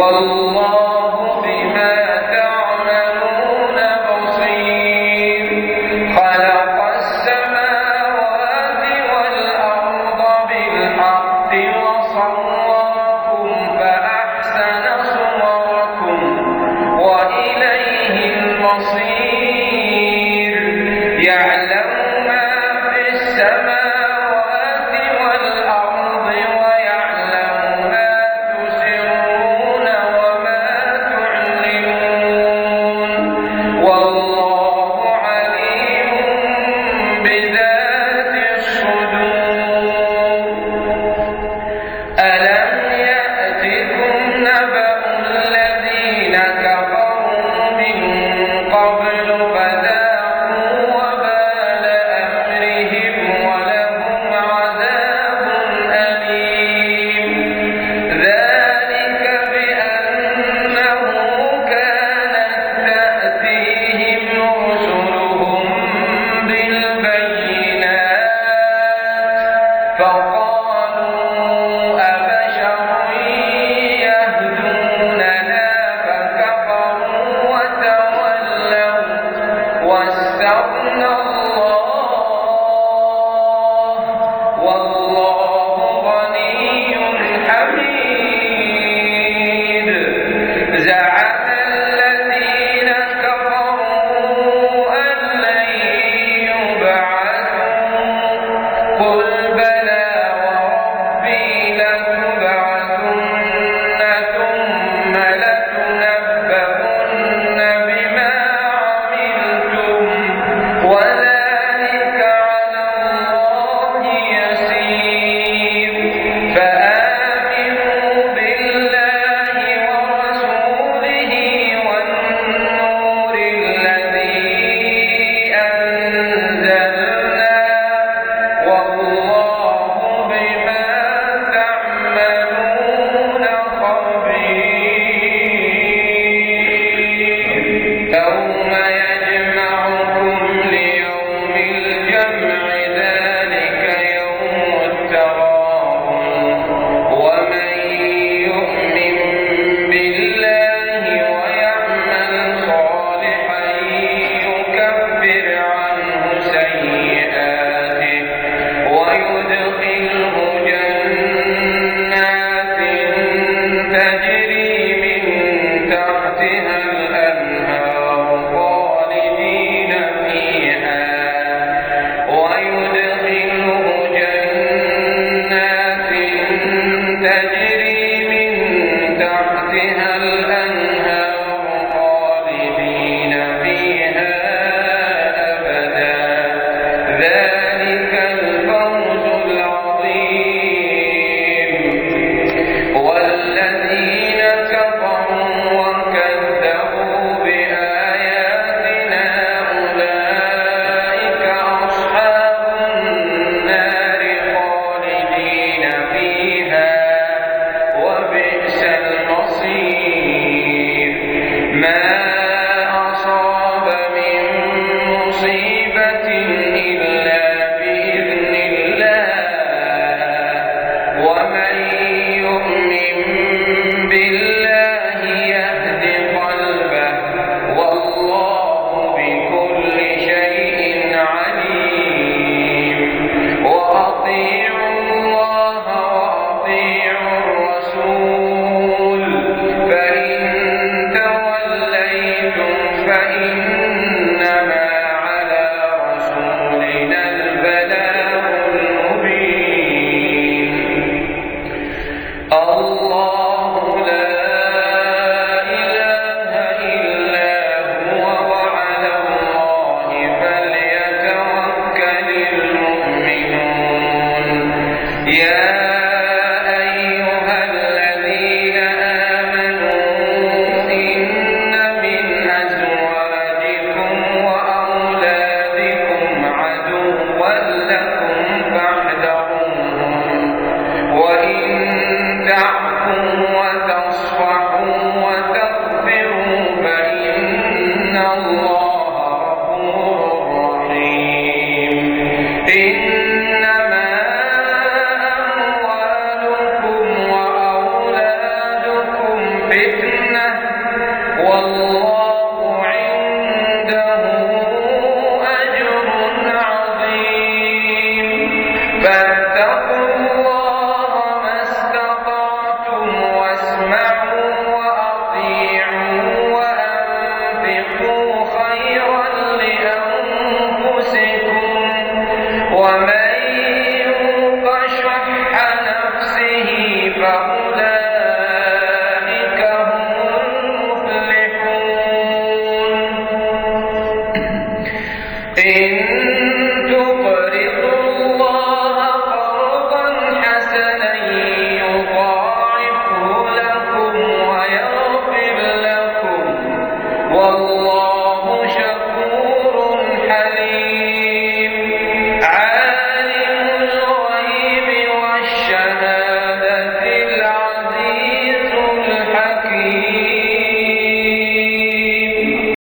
والله بذلك وما يعلم Yeah. والله